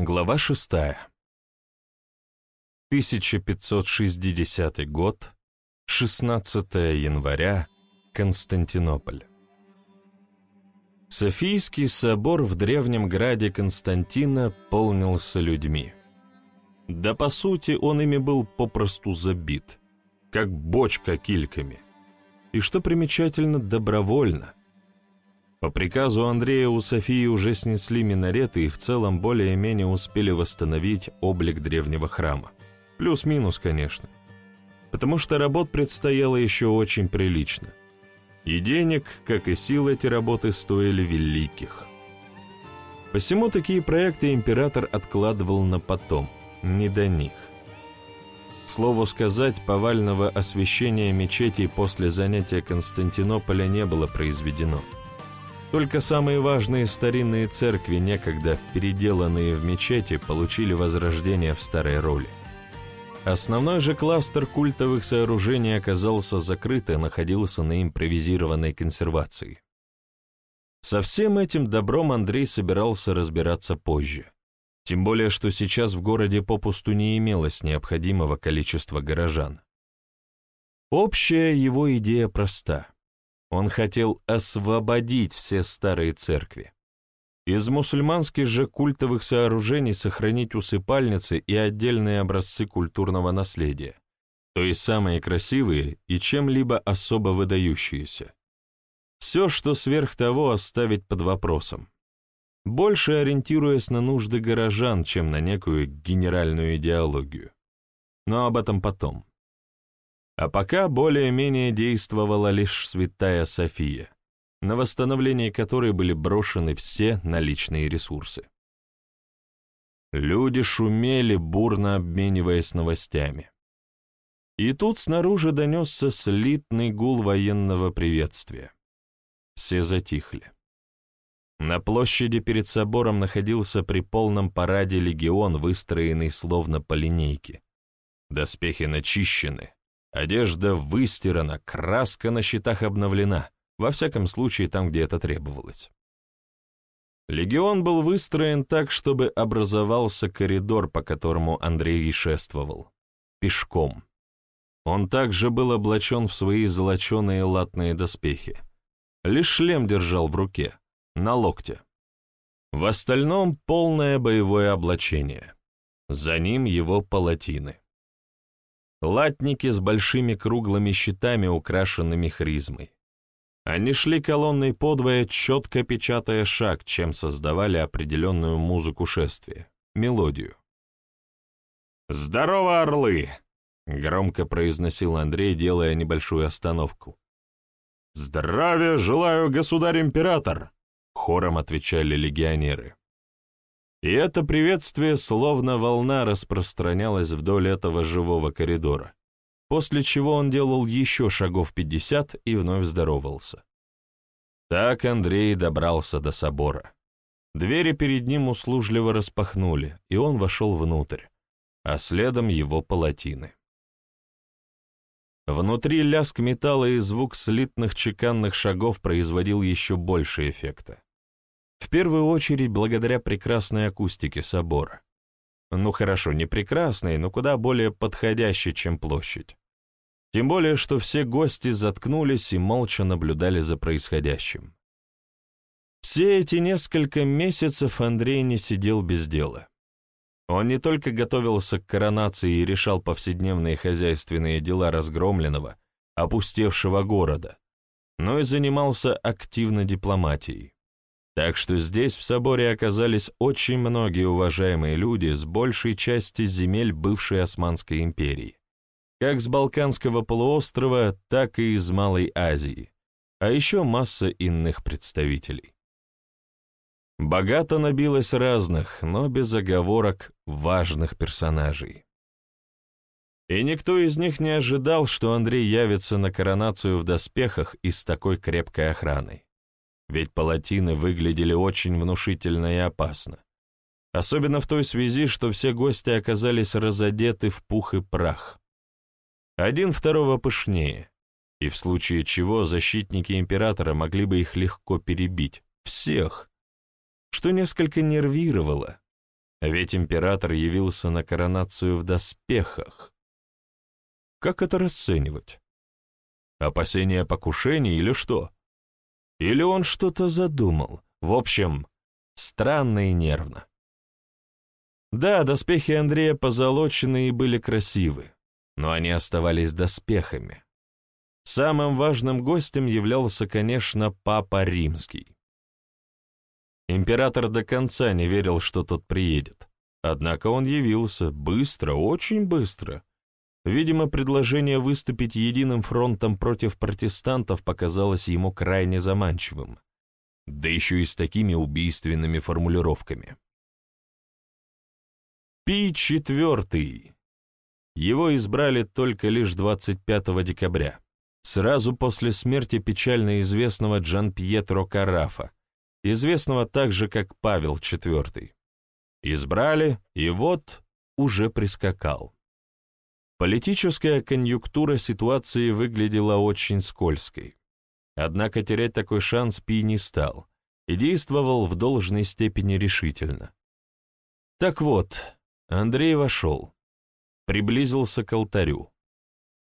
Глава 6. 1560 год, 16 января, Константинополь. Софийский собор в древнем граде Константина полнился людьми. Да по сути он ими был попросту забит, как бочка кильками. И что примечательно, добровольно. По приказу Андрея у Софии уже снесли минареты и в целом более-менее успели восстановить облик древнего храма. Плюс-минус, конечно. Потому что работ предстояло еще очень прилично. И денег, как и сил эти работы стоили великих. Посему такие проекты император откладывал на потом, не до них. Слову сказать, повального освящения мечетей после занятия Константинополя не было произведено – только самые важные старинные церкви, некогда переделанные в мечети, получили возрождение в старой роли. Основной же кластер культовых сооружений оказался закрыт и находился на импровизированной консервации. Со всем этим добром Андрей собирался разбираться позже. Тем более, что сейчас в городе попусту не имелось необходимого количества горожан. Общая его идея проста — он хотел освободить все старые церкви. Из мусульманских же культовых сооружений сохранить усыпальницы и отдельные образцы культурного наследия, то есть самые красивые и чем-либо особо выдающиеся. Все, что сверх того, оставить под вопросом. Больше ориентируясь на нужды горожан, чем на некую генеральную идеологию. Но об этом потом. А пока более-менее действовала лишь святая София, на восстановление которой были брошены все наличные ресурсы. Люди шумели, бурно обмениваясь новостями. И тут снаружи донесся слитный гул военного приветствия. Все затихли. На площади перед собором находился при полном параде легион, выстроенный словно по линейке. Доспехи начищены, Одежда выстирана, краска на щитах обновлена, во всяком случае там, где это требовалось. Легион был выстроен так, чтобы образовался коридор, по которому Андрей шествовал. Пешком. Он также был облачен в свои золоченые латные доспехи. Лишь шлем держал в руке, на локте. В остальном полное боевое облачение. За ним его палатины. Латники с большими круглыми щитами, украшенными хризмой. Они шли колонной подвое, четко печатая шаг, чем создавали определенную музыку шествия, мелодию. «Здорово, орлы!» — громко произносил Андрей, делая небольшую остановку. «Здравия желаю, государь-император!» — хором отвечали легионеры. И это приветствие, словно волна, распространялось вдоль этого живого коридора, после чего он делал еще шагов пятьдесят и вновь здоровался. Так Андрей добрался до собора. Двери перед ним услужливо распахнули, и он вошел внутрь, а следом его палатины. Внутри лязг металла и звук слитных чеканных шагов производил еще больше эффекта. В первую очередь благодаря прекрасной акустике собора. Ну хорошо, не прекрасной, но куда более подходящей, чем площадь. Тем более, что все гости заткнулись и молча наблюдали за происходящим. Все эти несколько месяцев Андрей не сидел без дела. Он не только готовился к коронации и решал повседневные хозяйственные дела разгромленного, опустевшего города, но и занимался активно дипломатией. Так что здесь в соборе оказались очень многие уважаемые люди с большей части земель бывшей Османской империи, как с Балканского полуострова, так и из Малой Азии, а еще масса иных представителей. Богато набилось разных, но без оговорок важных персонажей. И никто из них не ожидал, что Андрей явится на коронацию в доспехах и с такой крепкой охраной ведь палатины выглядели очень внушительно и опасно. Особенно в той связи, что все гости оказались разодеты в пух и прах. Один второго пышнее, и в случае чего защитники императора могли бы их легко перебить. Всех. Что несколько нервировало. Ведь император явился на коронацию в доспехах. Как это расценивать? Опасение покушения или что? Или он что-то задумал? В общем, странно и нервно. Да, доспехи Андрея позолоченные были красивы, но они оставались доспехами. Самым важным гостем являлся, конечно, Папа Римский. Император до конца не верил, что тот приедет. Однако он явился быстро, очень быстро. Видимо, предложение выступить единым фронтом против протестантов показалось ему крайне заманчивым. Да еще и с такими убийственными формулировками. Пи четвертый. Его избрали только лишь 25 декабря, сразу после смерти печально известного Джан Пьетро Карафа, известного также как Павел IV. Избрали, и вот уже прискакал. Политическая конъюнктура ситуации выглядела очень скользкой. Однако терять такой шанс Пи не стал и действовал в должной степени решительно. Так вот, Андрей вошел, приблизился к алтарю,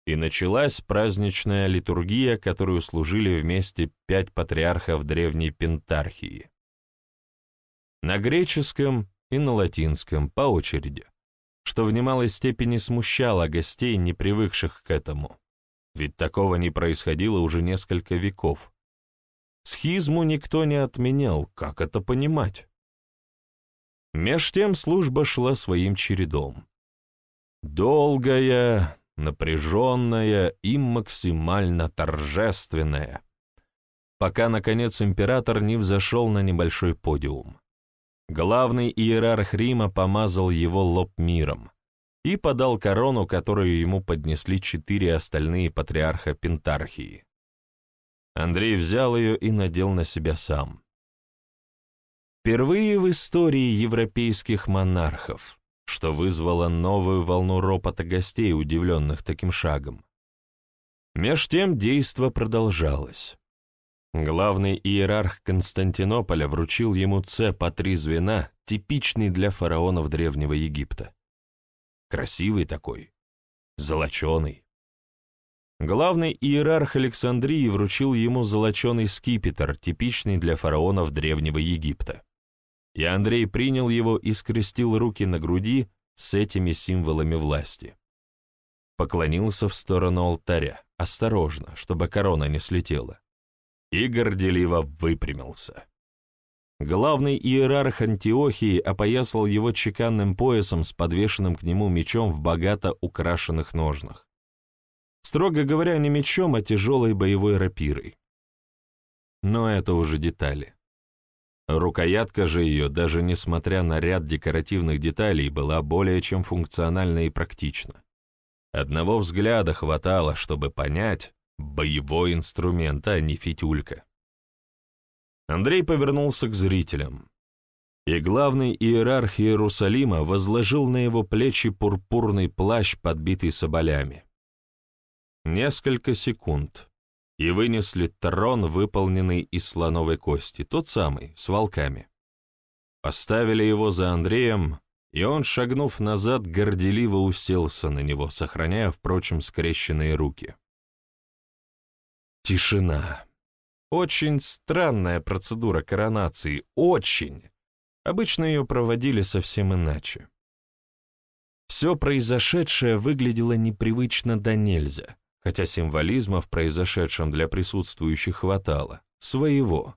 и началась праздничная литургия, которую служили вместе пять патриархов древней Пентархии. На греческом и на латинском по очереди, что в немалой степени смущало гостей, не привыкших к этому, ведь такого не происходило уже несколько веков. Схизму никто не отменял, как это понимать? Меж тем служба шла своим чередом. Долгая, напряженная и максимально торжественная, пока, наконец, император не взошел на небольшой подиум. Главный иерарх Рима помазал его лоб миром и подал корону, которую ему поднесли четыре остальные патриарха Пентархии. Андрей взял ее и надел на себя сам. Впервые в истории европейских монархов что вызвало новую волну ропота гостей, удивленных таким шагом. Меж тем действо продолжалось. Главный иерарх Константинополя вручил ему цеп по три звена, типичный для фараонов Древнего Египта. Красивый такой, золоченый. Главный иерарх Александрии вручил ему золоченый скипетр, типичный для фараонов Древнего Египта и Андрей принял его и скрестил руки на груди с этими символами власти. Поклонился в сторону алтаря, осторожно, чтобы корона не слетела, и горделиво выпрямился. Главный иерарх Антиохии опоясал его чеканным поясом с подвешенным к нему мечом в богато украшенных ножнах. Строго говоря, не мечом, а тяжелой боевой рапирой. Но это уже детали. Рукоятка же ее, даже несмотря на ряд декоративных деталей, была более чем функциональна и практична. Одного взгляда хватало, чтобы понять, боевой инструмент, а не фитюлька. Андрей повернулся к зрителям, и главный иерарх Иерусалима возложил на его плечи пурпурный плащ, подбитый соболями. Несколько секунд, и вынесли трон, выполненный из слоновой кости, тот самый, с волками. Поставили его за Андреем, и он, шагнув назад, горделиво уселся на него, сохраняя, впрочем, скрещенные руки. Тишина. Очень странная процедура коронации, очень. Обычно ее проводили совсем иначе. Все произошедшее выглядело непривычно до нельзя хотя символизма в произошедшем для присутствующих хватало, своего.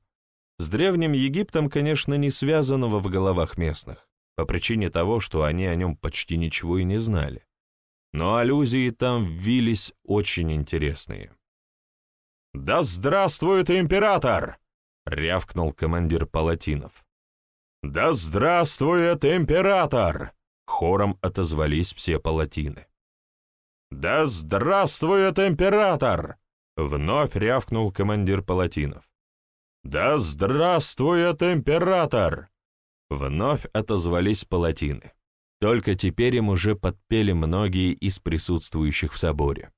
С Древним Египтом, конечно, не связанного в головах местных, по причине того, что они о нем почти ничего и не знали. Но аллюзии там вились очень интересные. «Да здравствует император!» — рявкнул командир палатинов. «Да здравствует император!» — хором отозвались все палатины. «Да здравствует император!» — вновь рявкнул командир палатинов. «Да здравствует император!» Вновь отозвались палатины. Только теперь им уже подпели многие из присутствующих в соборе.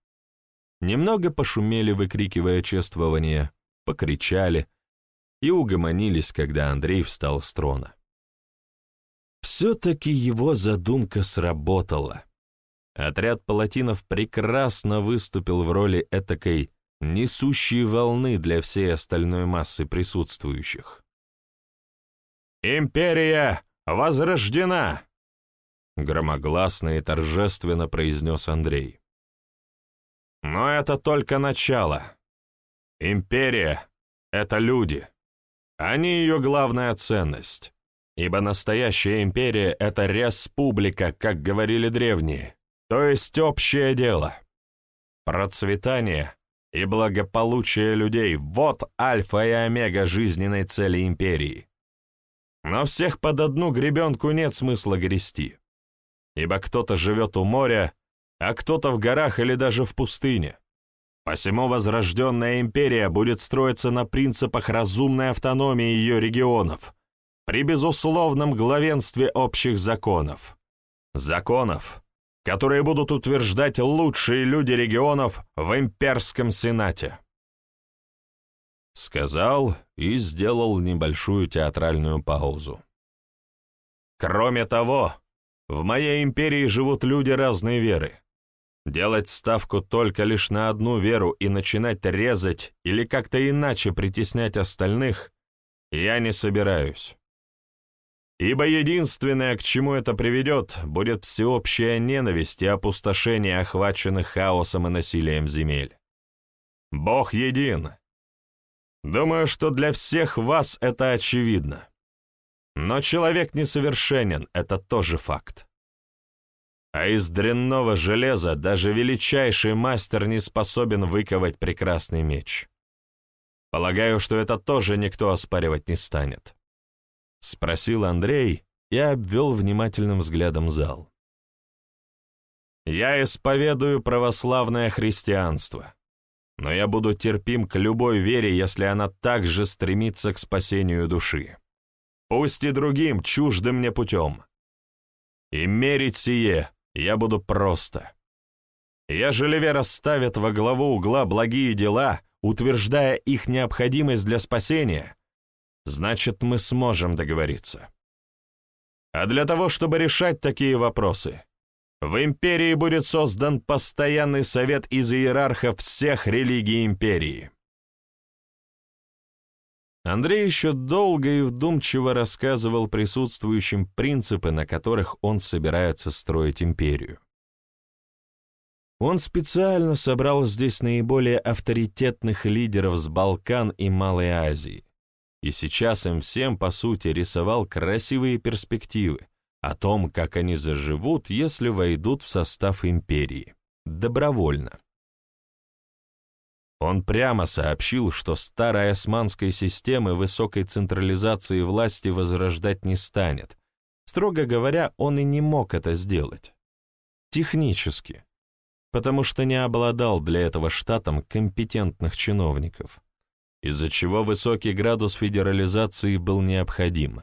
Немного пошумели, выкрикивая чествование, покричали и угомонились, когда Андрей встал с трона. Все-таки его задумка сработала. Отряд палатинов прекрасно выступил в роли этакой несущей волны для всей остальной массы присутствующих. «Империя возрождена!» Громогласно и торжественно произнес Андрей. «Но это только начало. Империя — это люди. Они ее главная ценность. Ибо настоящая империя — это республика, как говорили древние, то есть общее дело. Процветание и благополучие людей — вот альфа и омега жизненной цели империи. Но всех под одну гребенку нет смысла грести, ибо кто-то живет у моря, а кто-то в горах или даже в пустыне. Посему возрожденная империя будет строиться на принципах разумной автономии ее регионов, при безусловном главенстве общих законов. Законов, которые будут утверждать лучшие люди регионов в имперском сенате. Сказал и сделал небольшую театральную паузу. Кроме того, в моей империи живут люди разной веры. Делать ставку только лишь на одну веру и начинать резать или как-то иначе притеснять остальных я не собираюсь. Ибо единственное, к чему это приведет, будет всеобщая ненависть и опустошение охваченных хаосом и насилием земель. Бог един. Думаю, что для всех вас это очевидно. Но человек несовершенен, это тоже факт. А из дрянного железа даже величайший мастер не способен выковать прекрасный меч. Полагаю, что это тоже никто оспаривать не станет. Спросил Андрей и обвел внимательным взглядом зал. Я исповедую православное христианство, но я буду терпим к любой вере, если она также стремится к спасению души. Пусть и другим чуждым мне путем. И мерить сие я буду просто. Ежели вера ставит во главу угла благие дела, утверждая их необходимость для спасения, значит, мы сможем договориться. А для того, чтобы решать такие вопросы, в империи будет создан постоянный совет из иерархов всех религий империи. Андрей еще долго и вдумчиво рассказывал присутствующим принципы, на которых он собирается строить империю. Он специально собрал здесь наиболее авторитетных лидеров с Балкан и Малой Азии, и сейчас им всем, по сути, рисовал красивые перспективы о том, как они заживут, если войдут в состав империи, добровольно. Он прямо сообщил, что старой османской системы высокой централизации власти возрождать не станет. Строго говоря, он и не мог это сделать. Технически. Потому что не обладал для этого штатом компетентных чиновников, из-за чего высокий градус федерализации был необходим.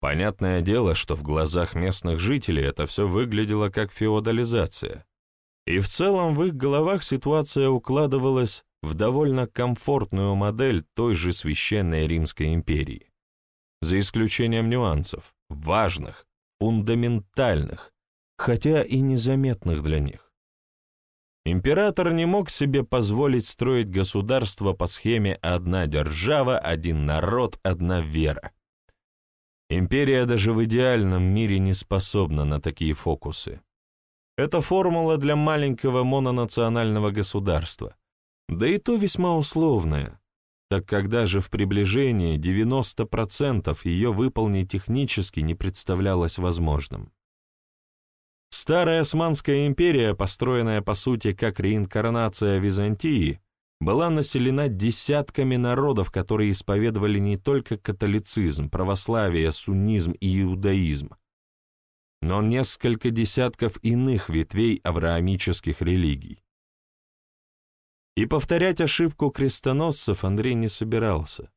Понятное дело, что в глазах местных жителей это все выглядело как феодализация. И в целом в их головах ситуация укладывалась в довольно комфортную модель той же Священной Римской империи, за исключением нюансов, важных, фундаментальных, хотя и незаметных для них. Император не мог себе позволить строить государство по схеме «одна держава, один народ, одна вера». Империя даже в идеальном мире не способна на такие фокусы. Это формула для маленького мононационального государства, да и то весьма условное, так как даже в приближении 90% ее выполнить технически не представлялось возможным. Старая Османская империя, построенная по сути как реинкарнация Византии, была населена десятками народов, которые исповедовали не только католицизм, православие, суннизм и иудаизм, но несколько десятков иных ветвей авраамических религий. И повторять ошибку крестоносцев Андрей не собирался,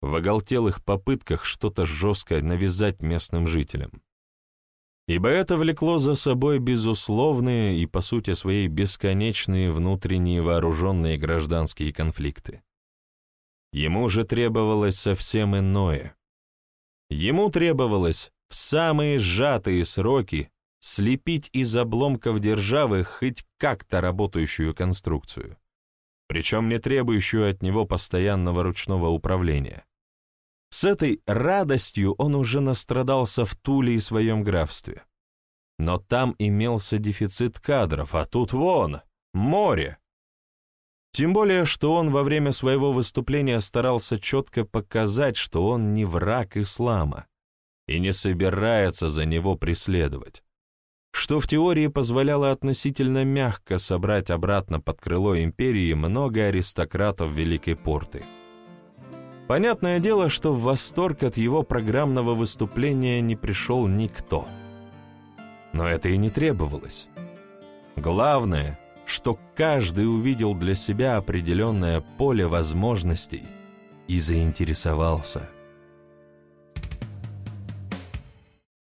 в оголтелых попытках что-то жесткое навязать местным жителям. Ибо это влекло за собой безусловные и, по сути своей, бесконечные внутренние вооруженные гражданские конфликты. Ему же требовалось совсем иное. Ему требовалось в самые сжатые сроки слепить из обломков державы хоть как-то работающую конструкцию, причем не требующую от него постоянного ручного управления. С этой радостью он уже настрадался в Туле и своем графстве. Но там имелся дефицит кадров, а тут вон, море. Тем более, что он во время своего выступления старался четко показать, что он не враг ислама и не собирается за него преследовать, что в теории позволяло относительно мягко собрать обратно под крыло империи много аристократов Великой Порты. Понятное дело, что в восторг от его программного выступления не пришел никто. Но это и не требовалось. Главное, что каждый увидел для себя определенное поле возможностей и заинтересовался –